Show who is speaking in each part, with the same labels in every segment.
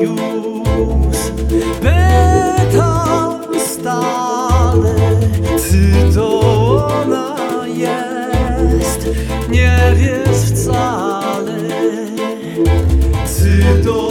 Speaker 1: you to ona jest, nie wiesz wcale, czy to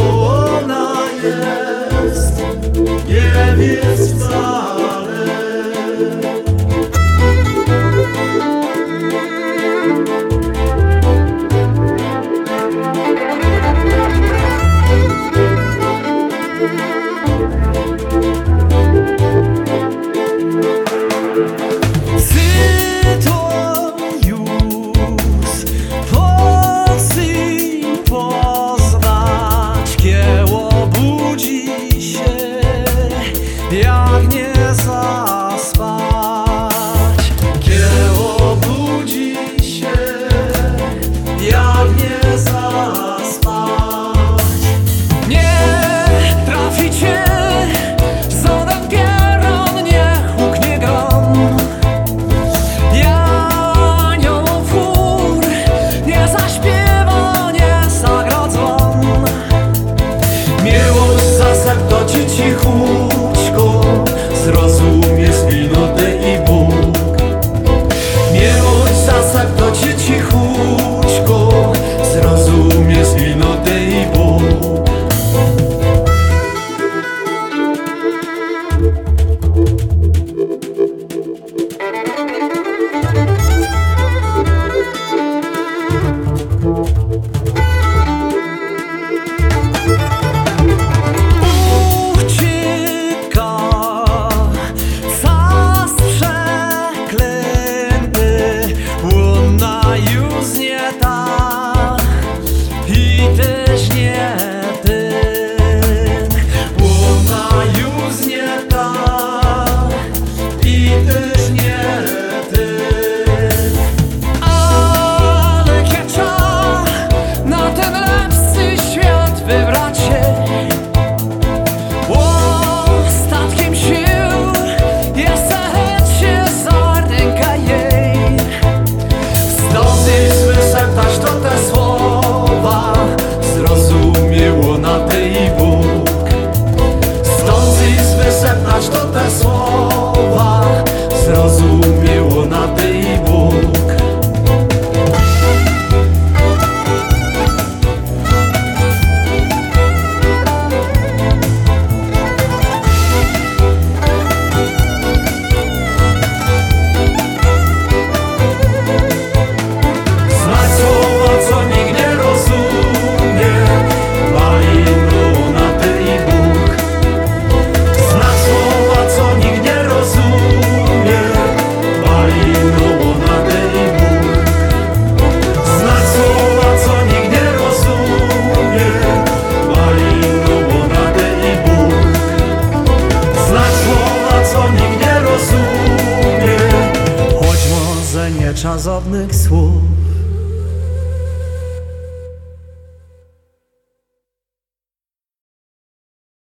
Speaker 1: nieczasownych słów.